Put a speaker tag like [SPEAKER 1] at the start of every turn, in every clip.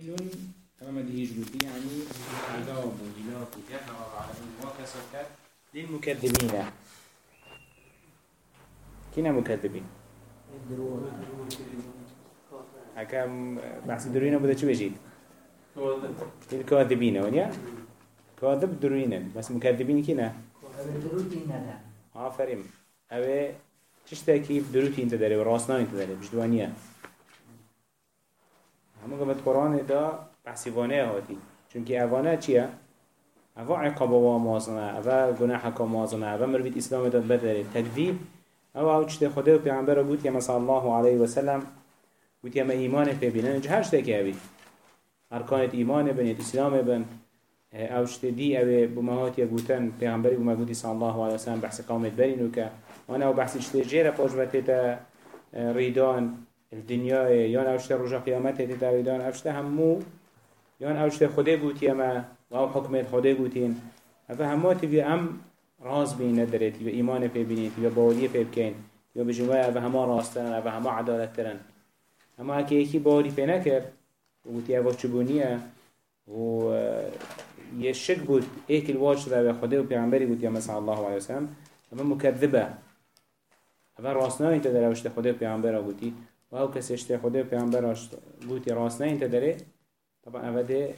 [SPEAKER 1] إنون أما دي هجلوتي يعني عذاب وهلاك وكهر العالمين وكسر للمكذبين. كنا مكذبين؟ حكام بحث دروينة بده شو بيجيد؟ الكاذبين ونيا كاذب دروينة. بس مكذبين كنا آفرين أبي تشتكي دروتي انت داري وراسنا انت داري بجدوانيا همه قمت قرآن دا بحثیوانه هاتی چونکه اوانه چیه؟ اوه عقاب و مازنه اوه گناح که مازنه اوه مروید اسلام داد بداره تکذیب اوه او چه خدا و پیغمبر رو بود که صلی الله علیه و سلم بود که ایمان پی بینن. اینجا هر شده که اوی ارکانت ایمان بن اسلام بن او چه دی اوه بمهات یا گوتن پیغمبری بما گوتی صلی الله علیه و سلم بحث قامت برینو که. وانا او بحث چه پاش بتیتا ریدان. یعنی الدنیای یان اوشته رجا قیامت یعنی هیتی تاویدان اوشته همو یان اوشته خوده گوتی اما و او حکمت خوده گوتین. افا همو بی ام راز بین ندرتی و ایمان پی بینید و باوری پی بکین و بجوه افا هما راسترن افا هما عدالت ترن. اما اکی یکی باوری پی و گوتی افا چبونیه و یه شک بود ایک الواج را به خدا و پیغمبری گوتی اما صلی الله علیه وسلم اما مکذبه. اما راستنانی تا در اوشته خدا و پیغمبر و او کسی اشتی خوده و پیانبراش گوتی راست نه انت داره طبعا اوه ده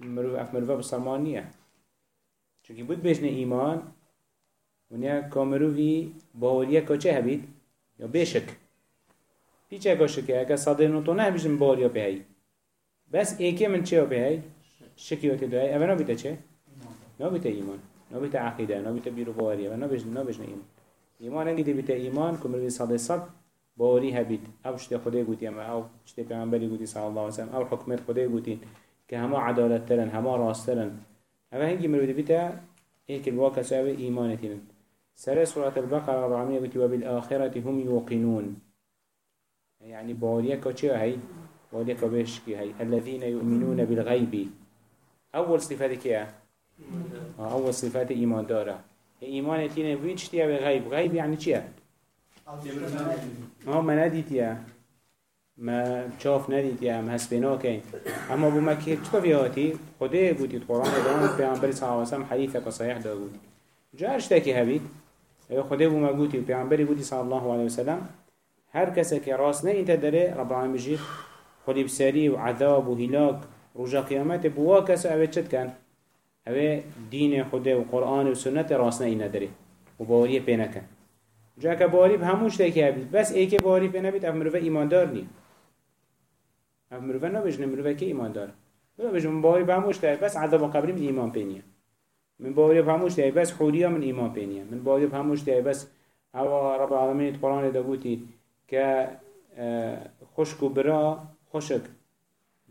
[SPEAKER 1] مروف اف مروفه بسرمان نیه چونکه بود بشن ایمان و نیا کامروفی باوریه کچه هبید؟ یا بشک. پیچه که شکه اگه صادر نوتو نه بشن باوریه به هی. بس ایکی من چه شکیو شکیوتی دعای اوه نبیده چه؟ نبیده ایمان. نبیده عقیده نبیده بیرو باوریه و نبیجن ایمان. ایمان انگیده بیته ایمان کمروفی صادر صد باوری هبید أو شته خدا گوتی اما أو شته پیامبری گوتی صلی الله علیه و سلم. أو حکمت خدا گوتی که همه عدالت ترن همه راست ترن اما هنگی مروی بیتا ایک الواقع سوی ایمانتین سر سورة البقرة العالمين قلت وبالآخرة هم يوقنون يعني بوريك چه هي بوريك بشكي هي الذين يؤمنون بالغيب أول صفات كيا أول صفات إيمان دارة إيمان تين بيتش تيا بغيب غيب يعني چه ما ما ندید یا ما چاف ندید یا ما هسپینا کن اما بو مکه چطور بیاتی؟ خوده بودید قرآن. دان پیامبری صلی علیه وسلم حدیث که صحیح دا بود. جا اشتکی هبید خوده بو مگوتی پیامبری بودی صلی الله علیه وسلم هر کسی که راست نه انت داره رب العالمین بجید خودی بسری و عذاب و هلاک رجا قیامت بوا کسی اوه چد کن؟ اوه دین خوده و قرآن و سنت راست نه این نداره و باوری پی نکن. جا که باری به هموش تکی بید بس ای که باری به نبید اف مروه ایماندار نی اف مروه نبجنه مروه که ایماندار. بلا بجن باری به هموش تکی بس عذاب قبری من ایمان پینیه. من باری به هموش بس حوریا من ایمان پینیه. من باری به هموش تکی بس او رب العالمین قرآن داگوتی که خشک و برا خشک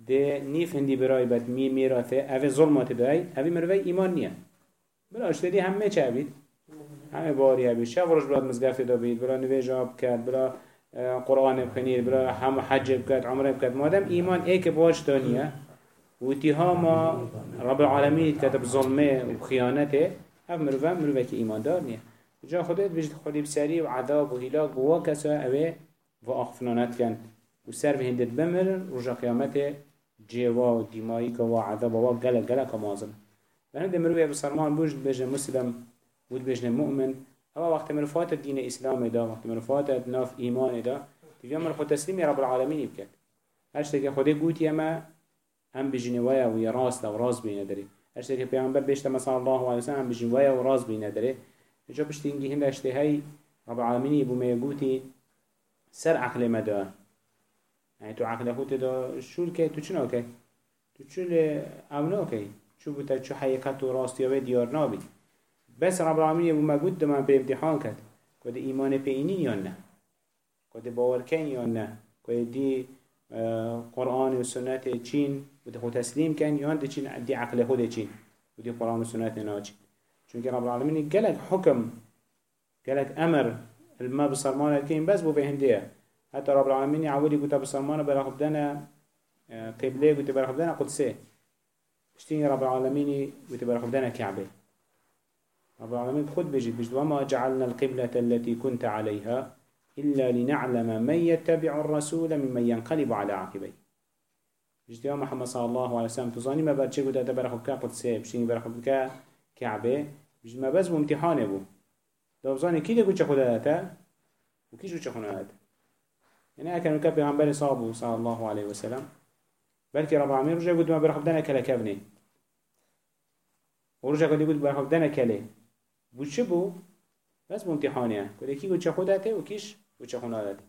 [SPEAKER 1] ده نیف هندی برای بد می میراثه. اوه ظلمات دای اوه مروه ایمان نیه. بلا اشتدی همه چه بید همه باری هبید شب روش بلاد مزگفت دا بید بلا آب کرد بلا قرآن بخنید بلا هم حج بکرد عمره بکرد. مادم ایمان ایک باش دانیه. و اتهام رب العالمین کتب ظلمه و خیانته هم مروه مروه که ایمان دار نیه. جا خودت بجد خودی بسری و عذاب و هلاک و کسا اوه و آخفنانت کن. و سر به هندت بمرن رجا قیامت جیوا و دیمایی که و عذاب و گلک گلک مازن. بنا مروه بسرمان بوجد بجد مسلم بود بجنه مؤمن. هوا وقت من فات الدين الإسلام دا وقت من فات ناف إيمان دا تبي أمر خود تسليم رب العالمين يبكت هرش تك خود قوت يما هم بجنه ويا راس لو راس بين دري هرش تك بيعمل بيشت مثلا الله عليه وسلم بجنه ويا وراس بين دري جا بشتينجي هند اشتهي رب العالمين يبو ما يقوتي سر عقل مدى يعني تو عقل خود دا شو الكي تو شنو كي؟ تو شو أو نو كي؟ شو بتا شو حقيقة راست يا ديار نابي. بس رب العالمين يبو مجود دمان به امتحان كد كده إيمان بينين یا نه؟ كده باور نه؟ كده دي قرآن و سنت چین و خود تسلیم کن یا دی چین دی عقل خود چین و دی قرآن و سنت ناچین چون که رب العالمین گلک حکم گلک أمر الما بسرمان الكين بس بو بهنديه حتى رب العالمين يعودي قلت بسرمان برا خبدنا قبله قلت برا خبدنا قدسه. اشتيني رب العالمين قلت برا خبدنا كعبه رب العالمين خد بجد بجد وما جعلنا القبلة التي كنت عليها إلا لنعلم من يتبع الرسول ممن ينقلب على عقبيه. بجد يا محمد صلى الله عليه وسلم تظاني ما بعد شيء قد أتبرخ بك قدسي بشتيني برخ بك كعبة بجد ما بس بامتحان بو دو بزاني كي دي قد خدا هتا وكيش قد خدا هتا يعني أكن وكا بيغمبر صابو صلى الله عليه وسلم بلكي رب العالمين رجع قد ما برخ بدنا كلا كبني ورجع قد يقول برخ بدنا كلا بو؟ بو بس بامتحانيه كل كي قد خدا هتا وكيش قد خدا هتا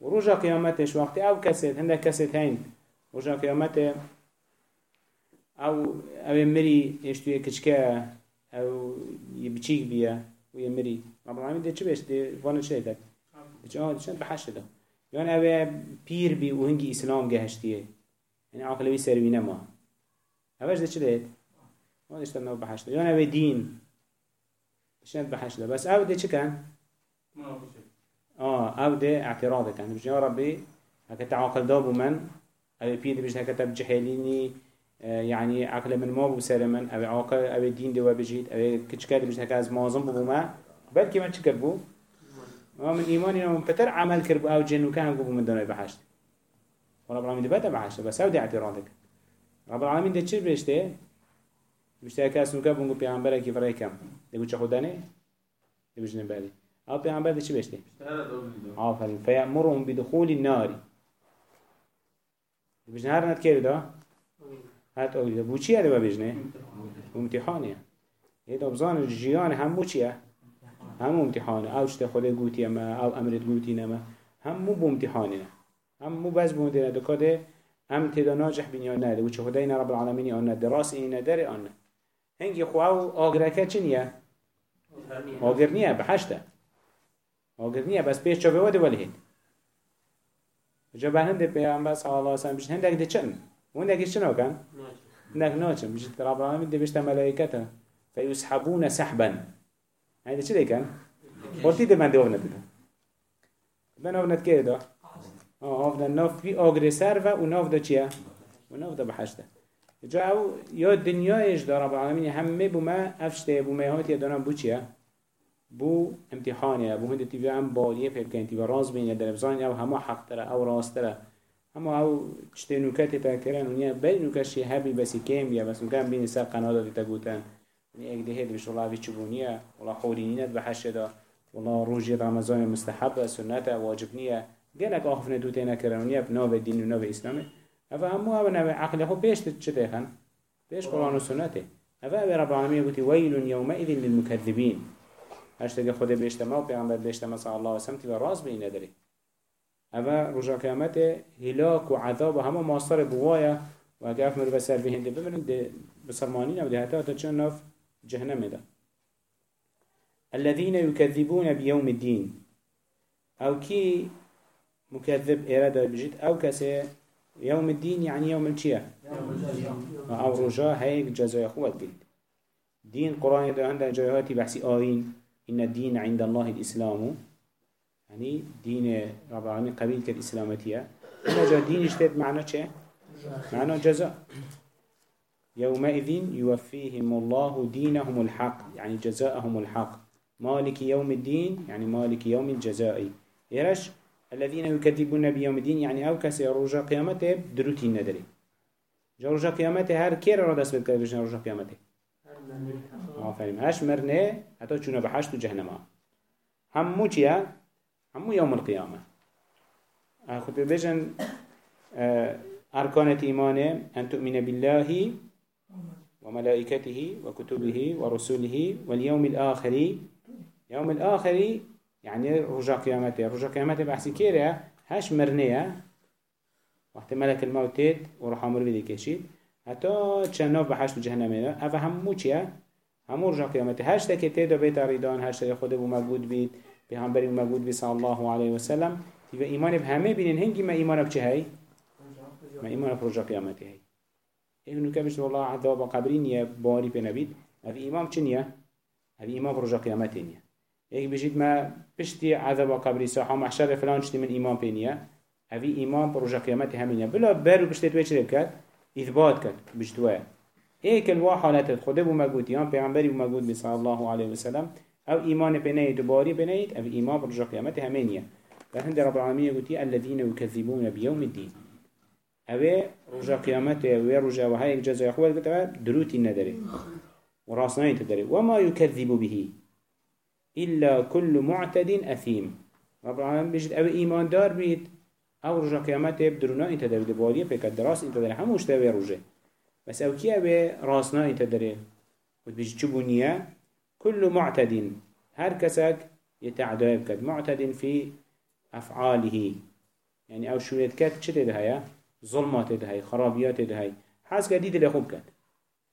[SPEAKER 1] ورجع قيامتش وقت أو كسد هندك كسد هين رجع قيامته أو أو مري اشتوي كشكا أو يبچيك بيا ويمري رب العالمين ده چه بيش ده وأنا چه ده آه چند بحشت ده يعني أو بير بي وهنجي اسلام جهشتيه يعني عقلوي سروينه ما اوش ده چه ده وأنا اشتر نو بحشت يعني أو دين چند بحشت ده بس أو ده چه كان آه أو اعتراض كان بجي يا ربي هكا تعاقل دابو من أو بيد بيش هكتب جحيليني يعني عقل من ما بو سر من أو عاقل أو دين دوا بجيت أو كچكال بيش هكا از مازم بو ما. بلكي من چكر بو. ما من إيماني من بتر عمل كربو أو جنو كان بو من دوني بحشت. ورب العالمين دبتا بحشت بس أو دي اعتراضك. رب العالمين ده چه بيشته بيشته هكا اسنو كبو نگو پیغمبره كي فرای کم دگو چه خودانه دگو جنن بالي أو پیغمبر ده چه بيشته آفرین فيأمرهم بدخول النار بجنه هر ند کرده دا هات اولی بو چیه ده بجنه امتحانه یه دابزان جیان همو چیه همو امتحانه أو چته خود گوتی اما أو امرت گوتی نما همو بو امتحانه همو بس بو ده دکاده هم تدا ناجح بینیان نده و چه خدای رب العالمین آن دراس اینه داره آن هنگی خواهو آگرکه چنیه آگر نیه بحشته آگر نیه بس پیش چاوه وده ولی هید جا به هنده پیامبر صلی الله علیه و سلم بیش هندک ده چن هندک چن کن هندک ناچن. بیش رب العالمین ده بیشتر ملائکته فیسحبون سحبا هنده چه دیکن قلتی ده من ده آفنت ده من آفنت که ده آه آفنت ناف بی آگره سر و اون ده چیه و ناف ده بحشته جا أو یا دنیایش ده رب العالمین همه بوما افشته بوما هات یا دانم بو چیه؟ بو امتحانه بو هند تیوی هم بالیه پیب کن تیوی راز بین در افزان أو همه حق تره أو راست تره. اما أو چته نوکتی پا کرن ونیا بل نوکشی هبی بسی کم یا بس نوکم بین سر قنادا دیتا گوتن. ونیا اگه دهید بش والله ویچ بونیه والله خورینینت بحشه دا. والله روژی رمضان مستحب سنت واجب نیه. گلک آخف ندوته نکرن ونیا بناو دین و ناو اسلامه. اما همو أو نوع عقل خو بیش چه دیخن بیش قرآن و سنته اما رب العالمین گوتی ویل یومئذ للمكذبین هشتگه خود بیشتما و پیغمبر بیشتما صلی الله علیه و سلم تیوه راز بینه داری اما رجا قیامت هلاك و عذاب و همه ماستر بوایا و اگه اف مرو بسر بهنده ببرن بسرمانین أو ده حتی چون ناف جهنم ده الذين يكذبون بيوم الدين أو كي مكذب إرادة بجد أو كسي يوم الدين يعني يوم الشيا أو رجا هيك جزاء خوات قلت. دين قرآن ده عندنا جايهاتي بحسي آين إن الدين عند الله الإسلام. يعني دين رب العالمين قبيل كالإسلامتية إن جا دين اشتد معنى چه؟ معنى جزاء. يومئذ يوفيهم الله دينهم الحق. يعني جزاءهم الحق. مالك يوم الدين يعني مالك يوم الجزاء. إيرش الذين يكذبون بيوم الدين يعني أو كسي رجا قيامته دروتي ندري. جا رجا قيامته هر كير را دست بكذبشن رجا قيامته آفرین. هش مرنه حتی چونه به حشت و جهنم همو چیه؟ همو یوم القیامه. خود بجن أركان إيمانه أن تؤمن بالله وملائكته وكتبه ورسله واليوم الآخر يوم الآخر يعني رجع قيامته رجع قيامته بحثي كيرا هش مرنية وقت ملك الموت وروح عمر بدي كشيد حتى چناف بحشت جهنم أفا همو چيه همو رجا قیامت هشت که تیدا بیت ریدان هشت خود بو مگود بید پیغمبری بو مگود بید صلی الله علیه و سلم و ایمان به همه بینن هنگی ما ایمان بچه هی ما ایمان به رجا قیامت هی اینو که بشت والله عذاب قبری نیه باری پی نبید اوی ایمان چه نیه؟ اوی ایمان به رجا قیامت نیه یک بجید ما پشتی عذاب قبری ساحا محشر فلان چتی من ایمان پی نیه. اوی ایمان به رجا قیامت همینه بلا برو پشتی توی چه بکد؟ اثبات کرد. بجتوه ایک الوا حالت خود بو مگود یا پیامبری بو مگود بی صلی الله علیه و سلم. أو ایمان بنید و باری بنید أو ایمان برجا قیامت همینیه و هند رب العالمین گوتی الذين يكذبون بيوم الدين اوه رجا قيامته اوه رجا وهاي جزاء خوال كتبه دروتي ندري وراسنين تدري وما يكذب به إلا كل معتد أثيم. رب العالمين بيجد أو إيمان دار بيت. أو رجا قيامته بدرونا إنت داري دباليه بك الدراس إنت داري هموش تاوي رجا بس أو كي أو راسنا إنت داري؟ وتبيجد شبونية كل معتد. هر كسك يتعدى بكد معتد في أفعاله. يعني أو شو كات چه تدهيا ظلمات تدهي خرابيات تدهي حاس كديد اللي خوب كد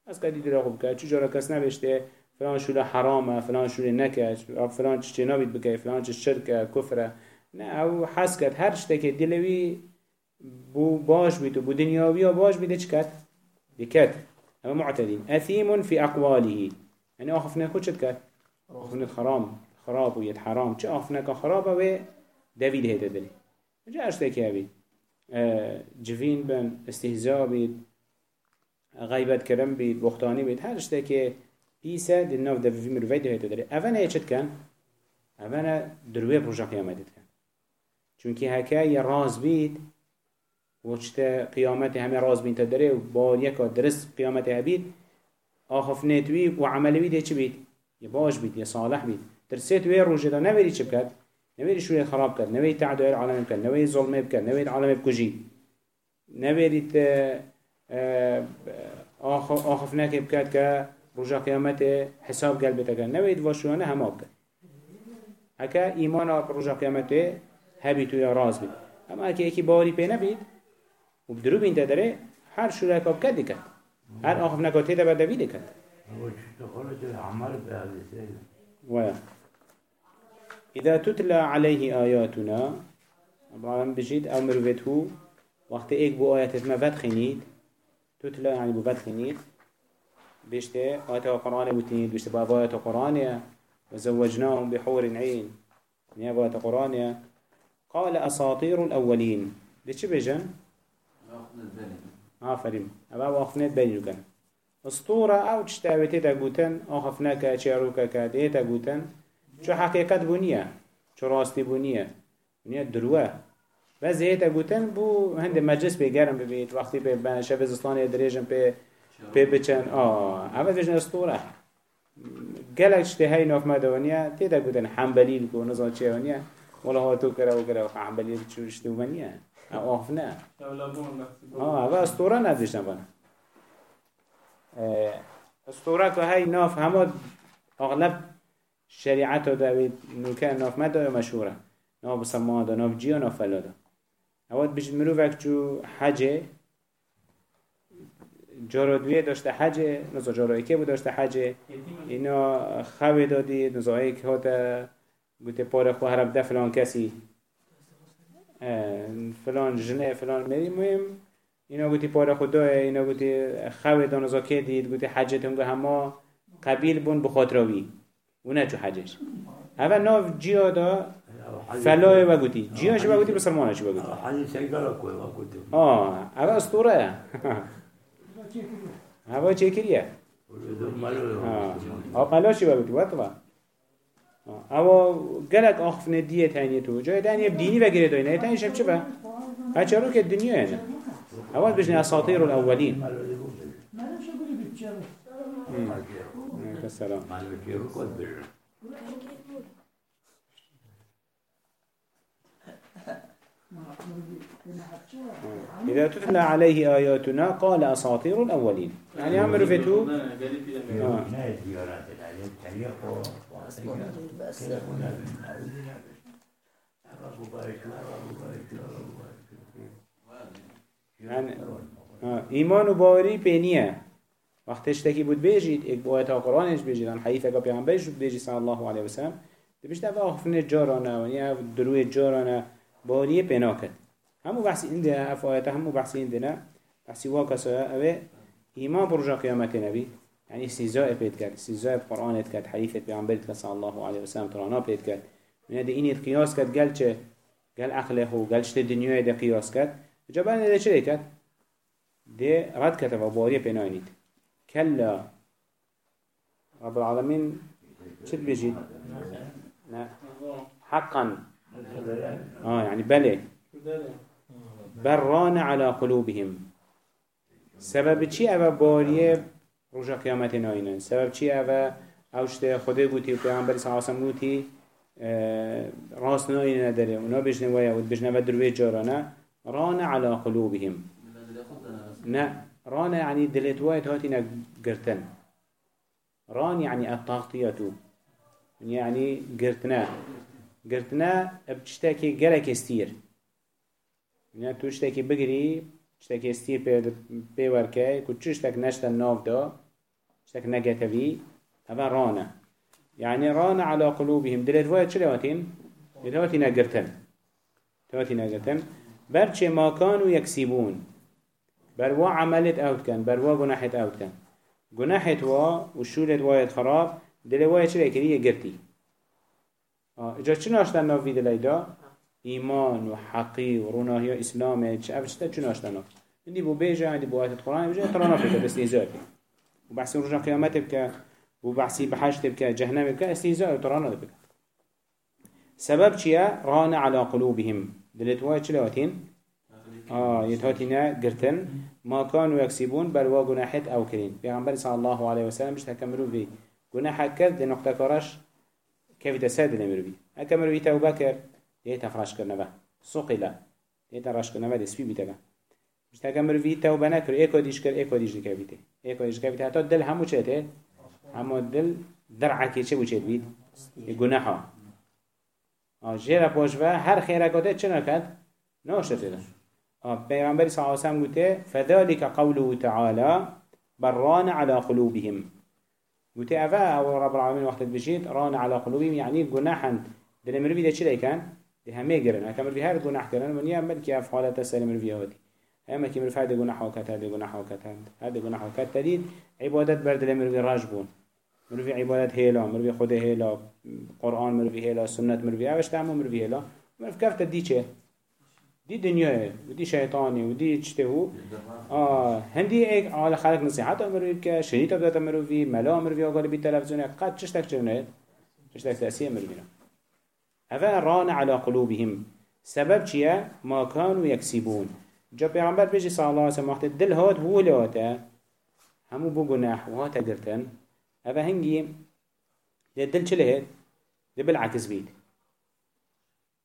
[SPEAKER 1] حاس كديد اللي خوب كد چجورا كس نبشته فلان شو حرامه فلان شو نكش فلان چه نابید بكي فلان چه شركه كفره نه أو حس کرد هر شته که دلوی بو باش بید و بو دنیاوی باش بیده کرد؟ بکد اما معتدین. اثیم فی اقواله. يعني آخفنا خود شد کرد؟ آخفنا خرام خراب و ید حرام. چه آخفنا که خرابه و دوید هیده دلی. جا اشته که بید؟ جوین بن استهزاء بید غیبت کرم بید بختانی بید. هر اشته پیسه دل ناف دوی مروی ده هیده دلی اولا چد کن؟ اولا دروی بروژا قیامتت کن چونکی هکا یه راز بید وچت قیامت همه راز بین تدره و با یکا درست قیامت هبید آخف نتوی و عملوی ده چی بید؟ یه باش بید یه صالح بید درست وی روژه دا نویری چی بکد؟ نویری شوی خراب کرد نویری تعدایل عالم بکد نویری ظلمه بکد نویری عالم بکجی نویری آخف نکه بکد روژه قیامت حساب قلبه تکن نویری واشوانه بکد هکا ایمان روژه قیامت هبی توی راز بید اما اگه یکی باوری پی نبید و بدرو بین داره هر شوره کاب کد دکد هر آخف نکاته ده بدوی دکد و إذا تتلى عليه آياتنا طبعا بجيد أو مروفته وقت إيك بو آيات ما خنيد تتلى يعني بو فات بيشته آيات القرآن بتنيد بيشته باب آيات القرآن وزوجناهم بحور عين. نيابة القرآن قال أساطير الأولين. دي چه بيجن؟ آفرين أبا وقفنت بينو كان أسطورة أو تشتاوتي تقوتن آخفناك چاروكا كادي تقوتن شو حقيقت بنية شو راستي بنية بنية دروه. بس هي تقوتن بو هند مجلس بيگرم ببيت. وقتی به شب زستان دريجن به به بچن آه اول بيجن اسطورة گلک شته هی ناف مدونیه تیدا گوتن حنبلی کو نزا چه ونیه ولا هو تو كره وكره وعملية تشوش تومانية أو أخفنا آه هذا أسطورة نزيش نبنا أسطورة كهاي ناف همه أغلب شريعته داوید نوكا ناف مدى مشهورة ناف بسماده ناف جيا ناف فلاده اواد بجد مروفك جو حجه جارودویه داشته حجه نزا جارایی که بود داشته حجه اینا خواه دادی نزاهایی که هاته گوته پاره خو هرب ده فلان کسی. فلان جنه فلان مری مهم. اینا گوتی پاره خدا اینا گوتی خواه دانزا که دید گوتی حجت هم همه قبیل بون بخاطراوی. اونه چو حجش. اول ناف جیا دا فلای و گوتی. جیاش و گوتی بسلمانش و گوتی. آه اول اسطوره هوا چه کریه؟ ها قلاشی با. بکی وطبا او گلک آخف ندیه تانیه تو. جای دنیا دینی و گیره دوینه تانیه شب چه با؟ بچه رو که دنیا اینه. اول بجنه اساطیر الاولین. سلام. إذا تتلى عليه آياتنا قال أساطير الأولين. يعني عمرو فتو آه. يعني ایمان و باوری پینیه. وقتش تکی بود بیجید ایک بایت قرآنش بیجید. آن حدیث اگه پیغمبرش بیجید صلی الله علیه وسلم دبیش دفعه آخفن جارانه و یا دروی پینا کد همو اینده اف آیت همو بحثی اینده نه. بحثی واکسا اوه ایمان برجا قیامت نبی. يعني استهزاء بيت كات استهزاء بقرآن كات حديث بيعنبرت صلى الله عليه وسلم ترانا بيت كات من هذا إني القياس كات قال چه؟ قال أخلاقه قال شت الدنيا ده قياس كات جبان ده چه كات ده رد كتب وبارية بيناينيت كلا رب العالمين شد بيجي حقا. آه يعني بلي بران على قلوبهم. سبب چی اوه باریه رجا قیامت ناینن سبب چی اوه اوشت خدا گوتی و پیغمبر صلی اللہ گوتی راس ناینه نداره. اونا بجنه ویا و بجنه و دروی جارانه ران على قلوبهم. نه ران يعني دلت وايد هاتي نقرتن ران يعني التغطية يعني قرتنا قرتنا بتشتكي قلق استير يعني تو اشتكي بقري اشتكي استير بي وركي كو تشتك نشتا النوف دا اشتك نقتبي هذا رانا يعني رانا على قلوبهم. دلت وايد شلواتين دلواتي نقرتن دلواتي نقرتن برچه ما كانوا يكسبون بروا عملت اوت كان بروا جناحت اوت كان جناحت وا وشولت وايد خراب دل وايد شو كريه قرتي آه اجا شنو اشتن ناف في دليدا ایمان و حقی و روناهی اسلام چه افشته چون آشتنا عندي بو بيجا عندي بو آيات القرآن بيجا ترانا بك استهزاء بك وبحثي رجع قيامت بك وبحثي بحشت بك جهنم بك استهزاء ترانا بك سبب چيا ران على قلوبهم. دلت وايد چلواتين آه يتهاتينا قرتن ما كانوا يكسبون بل وجناحت أو كرين بيغمبر صلى الله عليه وسلم مش تكملوا في جناح كرد نقطة كراش كيف تساد بي أكملوا في توبة كر ديتا فرش كرنا به سقلا ديتا رش كرنا به دسبي بيتها مش تكملوا في توبة نكر إيكو ديش كر إيكو ديش دكابيته إيكو ديش دكابيته حتى الدل همو شته همو الدل درعك شو بيشت بيت آه جيرا بوجبه هر خيركاته چه نكد ناشته ده پیغمبر صلی الله علیه گوته فذلك قوله تعالى بران على قلوبهم. اوه أو رب العالمین وقت بجید ران على قلوبهم يعني گناحا دل مروی ده چی کن؟ ده همه گرن. اکا مروی هر گناح گرن من یه ملکی اف حالت سر مروی هاتی اما که مروی هر گناح وکت هر گناح وکت هر گناح وکت تدید عبادت بر دل مروی راج بون. مروی عبادت هیلا مروی خود هیلا. قرآن مروی هیلا سنت مروی اوش تعمل مروی هیلا. مروی کفت دی چه؟ دي دنيا ودي شيطاني ودي تشتهو آه هندي ايك على خلق نصيحات امرو بك شريط بدات امرو في ملا امرو في اقال بالتلفزيون قد تشتك چونه تشتك تأسيه امرو بنا هذا ران على قلوبهم. سبب چيا ما كانوا يكسبون جا پیغمبر بيجي صلى الله عليه وسلم وقت دل هات بو لهاتا همو بو گناح وهاتا قرتن هذا هنگي دل چه لهت دل بالعكس بيت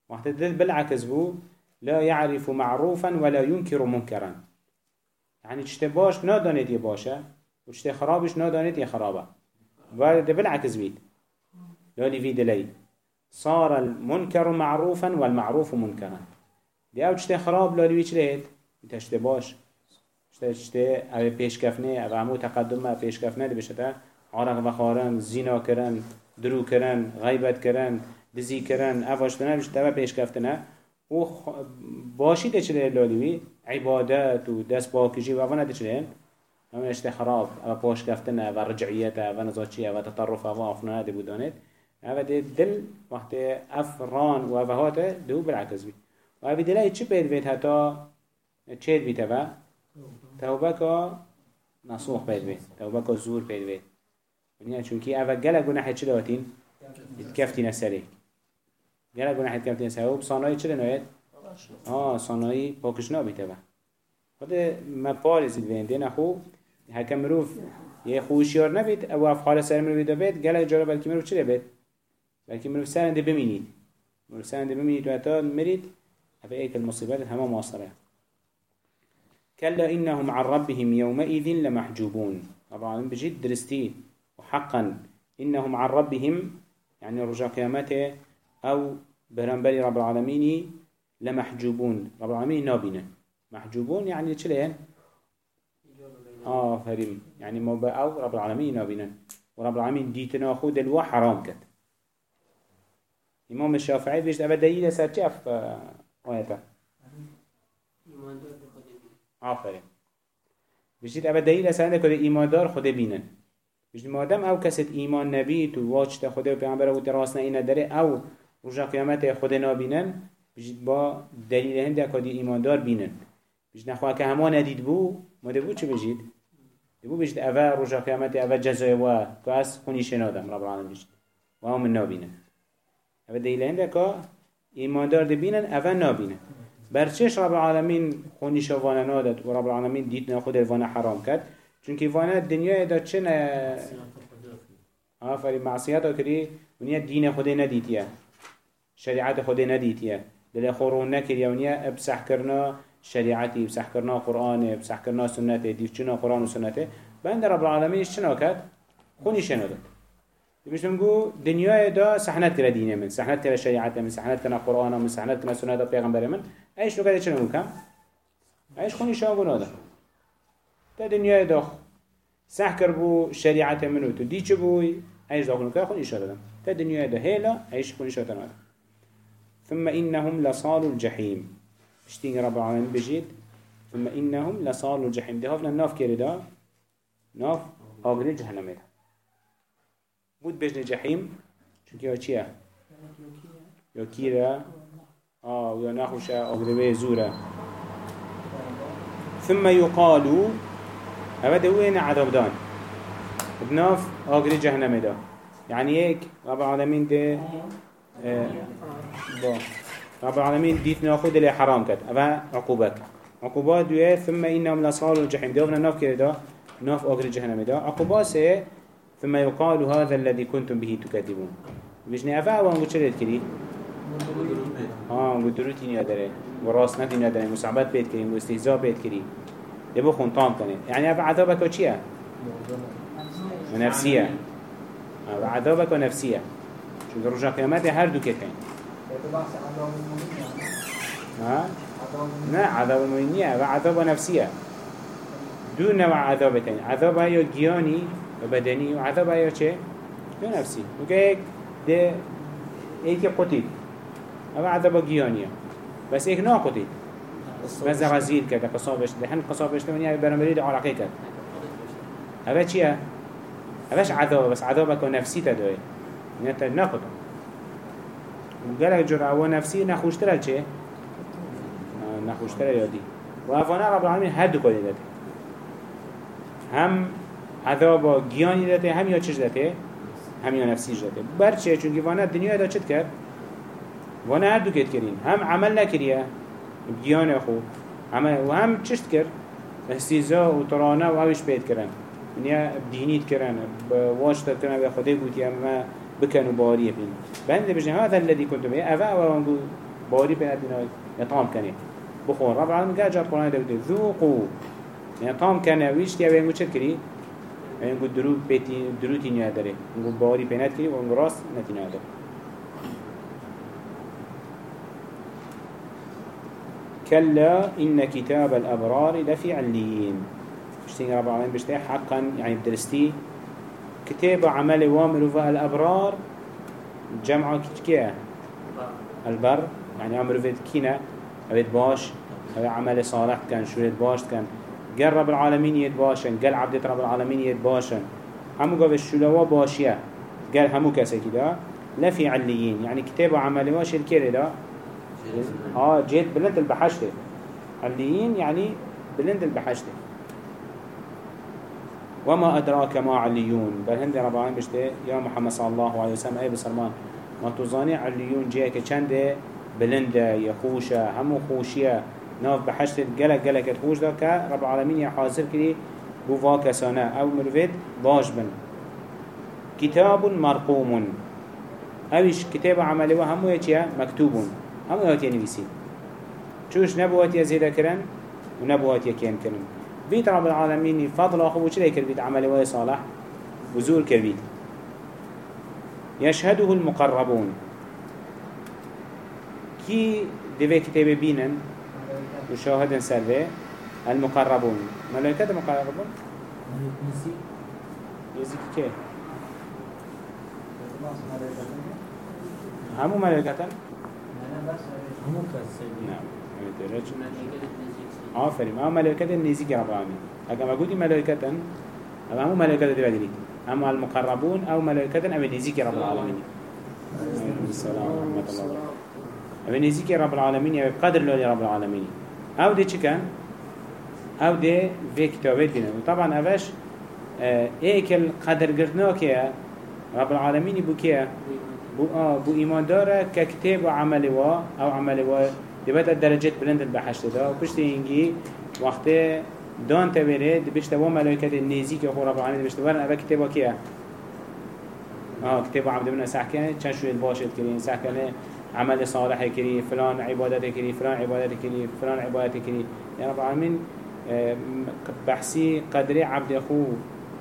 [SPEAKER 1] وقت دل بالعكس بو لا يعرف معروفا ولا ينكر منكرا. يعني تشتباش نادانت يباشا وتشت خرابش نادانت يخرابه وارد بالعكس بيت لولي في دلي صار المنكر معروفا والمعروف منكرا دي أو تشت خراب لولي ويش لهت تشتباش تشت أو پیشکفنه أو عمو تقدمه پیشکفنه بشتا عرق و خارن کرن درو کرن غیبت کرن دزی کرن افاشتنه بشتا پیشکفتنه او باشی که چه لالیوی عبادت و دست باکیجی و اونه چه همین خراب و پاش گفتن و رجعیت و نزاچی و تطرف و افنانه دی بودانید. و دی دل وقت افران و افهات دو بالعکس بی. و او دلائی چی پید بید حتا چید بی تبا توبه که نصوخ پید بید. توبه که زور پید بید. یعنی چونکی اول گل گناحی چی داتین؟ اتکفتین سریک گره گناه کم تین سهو صانایی چه نوید؟ آه صانایی پاکش نابیته با. خود ما پارزید وینده نخو هکم مروف. یه خوشیار نبید أو افخال سر مروف دا بید گله جارا بلکی مروف چه بید؟ بلکی مروف سرنده بمینید. مروف سرنده بمینید و اتا مرید هفه ایک المصیبات همه مواصله كلا إنهم عن ربهم يومئذ لمحجوبون. طبعا بجد درستي وحقا إنهم عن ربهم يعني رجع قيامته أو برنبري رب العالمين لمحجوبون. رب العالمين نابنا محجوبون يعني چلين آه فريم. يعني ما أو رب العالمين نابنا ورب العالمين ديتنا خود الوا حرام كت. إمام الشافعي بيشت أبدا دليل سر چه أف آياته آفرين بيشت أبدا دليل سر عندك إيمان دار خود بينن بيشت مادم أو كست إيمان نبي تو واجت خود و پیغمبر و دراسنا إنا داره أو رجا قیامت خود نابینن بجید با دلیل هنده کدی ایماندار بینن. بجید نخواه که همان ندید بو ما بو چه بجید؟ بو بجید اوه رجا قیامت اوه جزای و که از خونی شنادم رب العالم بجید. و هم نابینن. اوه دلیل هنده که ایماندار ده بینن اوه نابینن. برچش رب العالمین خونی شوانا نادد و رب العالمین دیت خود الوانا حرام کرد. چونکه وأنا دنیا دا چه نه؟ آفرین معصیت کری ونیا دین خود ندیتیه شریعت خود ندیتیه دل خورون نکریه ونیا بسح کرنا شریعتی بسح کرنا قرآن بسح کرنا سنته دیف چنا قرآن و سنته بند رب العالمین چنا کرد؟ خونی شنادد مش نقول دنيا دا سحنات كلا دين من. سحنات كلا شريعة من سحنات كلا قرآن من سحنات كلا سنة پیغمبر من. چه نقول كم إيش خوني شاغون هذا تا دنيا دا سح كربو شريعة منو تو دي چه بوي إيش داخل كده خوني شاغون تا دنيا دا هيلا إيش خوني شاغون هذا ثم إنهم لصال الجحيم. اشتين رب العالمين بجيد ثم إنهم لصال الجحيم. ده هفنا ناف كيردا ناف آغري جهنم ده بود بجن جحيم. چونك يا چيه يا كيرا آه ويا نخوشا أغربي زورا. ثم يقالوا هذا وين عذاب دان؟ بناف آغري جهنم ده يعني هيك رب العالمين ده رب العالمين ديت ناخد اللي حرام كد أبا عقوبك عقوبات دوية ثم إنهم لصال الجحيم ده ناف كده ناف آغري جهنم ده عقوبات سه ثم يقال هذا الذي كنتم به تكذبون. بجني أفا وان قلت شريت كري آه قلت روتين يدري وراس نتين يدري مسعبات بيت كري واستهزاء بيت كري يبو خنطان كني يعني أفا عذابك وشيا؟ ونفسية. عذابك ونفسية. شو رجع قيامته هر دو كتين ها؟ لا عذاب المؤمنية أفا عذاب نفسية دون نوع عذابتين عذاب هي جياني بدني وعذاب ايا چه؟ يو نفسي وكيك ده ايكي قتيل اما عذاب جيانيا بس ايك نا قتيل بس غزيل كده قصابش دحين قصابش تمنيا برمريد علاقه كده هذا چيه؟ هذاش عذاب بس عذابك نفسي تدوي يعني انت ناقض وقالك جرعة نفسي نخوشتره چه؟ نخوشتره يادي وافانا رب العالمين هدو كده هم عذاب گیانی داته هم یا چش داته هم یا نفسی داته برچه چون وأنا دنیا دا چت کرد؟ وأنا هر دو کت کرین. هم عمل نکریه گیان خو. عمل و هم چشت کرد؟ استیزا و ترانه و اوش بید کرن. دینیت کرن. واشتر کرن به خوده بود یا و باریه بین. بنده بجنه هذا الذي كنتم به. اوه اوه باری بین ادنا يطام کنه بخور رب العالمين قال جاء القرآن ده ذوقوا يعني طام كان ويش تيا بين وشت كري يعني قد درو بيتي درو تينيا داره قد باري بينات كري وقد راس نتينيا داره كلا إن كتاب الأبرار لفي عليين بشتين رب العالمين بشتين حقا يعني بدرستي كتاب عمل وامر الأبرار جمع كتكيه البر. يعني عمر فيد كينا؟ أبيت باش. أبيت عمل صالح كان. شو باش كان؟ قال رب العالمين يتباشن قال عبدت رب العالمين يتباشن همو قال الشلوى باشية قال همو كسي كده. لا في عليين. يعني كتاب وعمل واش الكيري ده؟ آه جيت بلند البحشته عليين يعني بلند البحشته وما أدراك ما عليون. بل هندي رب العالمين بشته يا محمد صلى الله عليه وسلم أي بسرمان ما تظاني عليون جيك چنده؟ بلنده يخوشه همو خوشيه ناف بحشت جلك جلك خوش دا که رب العالمين يا حاضر كري بو واكسانه أو مروفيد باش بن. كتاب مرقوم اوش كتاب عمله وهمو يتيا مكتوب همو يتيا نفسي چوش نبوات يزيدا كرن ونبوات يكيم كرن بيت رب العالمين فضل أخوه چلي كربيت عمله وهي صالح وزور كربيت يشهده المقربون. كي دي كتاب بينن وشاهد سلبي المقربون. ملائكة المقربون يزيك كي همو ملائكة نعم آفرين هم ملائكة النزيك رب العالمين أكما قلت ملائكة أما هم ملائكة دي بدري أما المقربون أو ملائكة أما النزيك رب العالمين السلام ورحمة الله. أما النزيك رب العالمين يعني بقدر الله رب العالمين أو ده چی کن؟ أو ده في كتابات بينا وطبعا اوش ايكل قدر قرتنا كيه رب العالمين بو بو, آه بو ايمان داره ككتاب وعمل وا أو عمل وا دبت الدرجات بلند البحشت دا وبشت إنجي وقت دان تبره دبشت با ملائكة النيزي كي خورا بعمل دبشت ورن. أبا كتابا كيه آه كتاب عبد من سحكة كان شو الباشر كرين سحكة عمل صالح كري فلان عبادة كري فلان عبادة كري فلان عبادة كري يا رب العالمين آه، بحسي قدر عبد أخو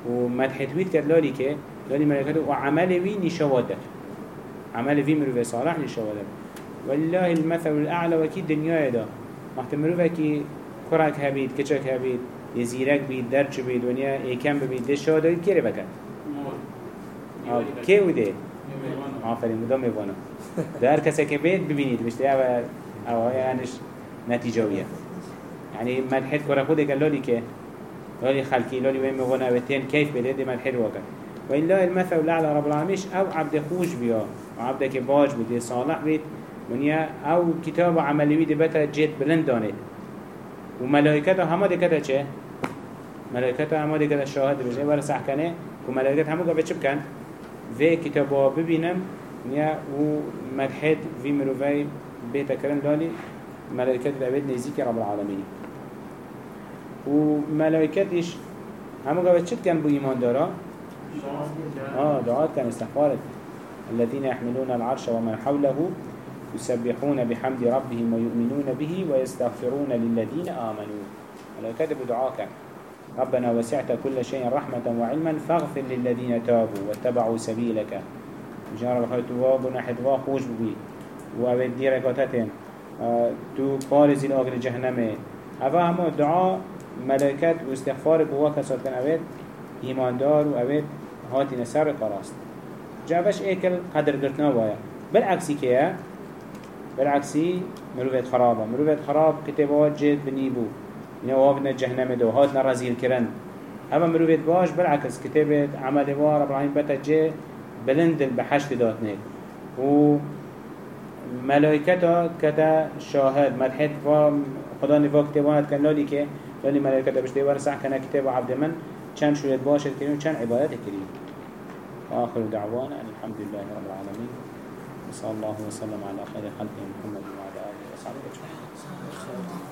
[SPEAKER 1] ومدحت كد لالي كه لالي ملائكته وعمل وي نشوادك عمل في مروفة صالح نشوادك والله المثل الأعلى وكي الدنيا دا وقت مروفة كي كرك هبيد كچك هبيد يزيرك بيد درج بيد ونيا ايكم بيد دشوا دا كيري بكت آه، كي وده آفرین مدام میوانم در کسی که بید ببینید بشتی أو أو یعنیش نتیجه ویه يعني ملحد كرا خودك اللولي كه؟ لولي خلقي لولي وين مغنى بتين كيف بدي دي ملحد وقت وإلا المثل الأعلى رب العالمين أو عبد خوش بيا وعبد كباج بدي صالح بيت ونيا أو كتاب عملي بيدي بتا جيت بلند دانيت وملائكته هما دي كتا چه؟ ملائكته هما دي كتا شاهد بجي ورا سحكنه وملائكته هما قبل چه بكن؟ في كتابه ببينم نيا وملحد في مروفي بيتا كرن لالي ملائكة العباد نزيك رب العالمين وملائكتش همو قبل چت كان بو إيمان دارا؟ آه دعات كان استغفارت الذين يحملون العرش ومن حوله. يسبحون بحمد ربهم ويؤمنون به ويستغفرون للذين آمنوا. ملائكة بدعاء كان ربنا وسعت كل شيء رحمة وعلما فاغفر للذين تابوا واتبعوا سبيلك. جار الخيط وابنا حدوا خوش بي وابد دي ركاتتين آه، تو بارز الأغر جهنم هذا هم دعاء ملائكات واستغفار بوا كسات كان أبد إيمان دار وأبد هاتي نسر قراست جابش ايكل قدر قرتنا ويا بالعكسي كيا بالعكسي مروفيت خرابة مروفيت خراب كتابات جد بنيبو. إنه وابنا جهنم دو هاتنا رزيل كرن. أما مروفيت باش بالعكس كتابة عمل وار إبراهيم بتا جي بلند البحشت داتنه و ملائكتا كتا شاهد. مدحت و خدا نفا كتابانت كان لالي كه لالي ملائكتا بشتي ورسع كان كتاب عبد من. چند شوية باشد كريم وچند عبادت كريم وآخر دعوانا الحمد لله رب العالمين وصلى الله وسلم على خير خلقه محمد وعلى آله وصحبه أجمعين.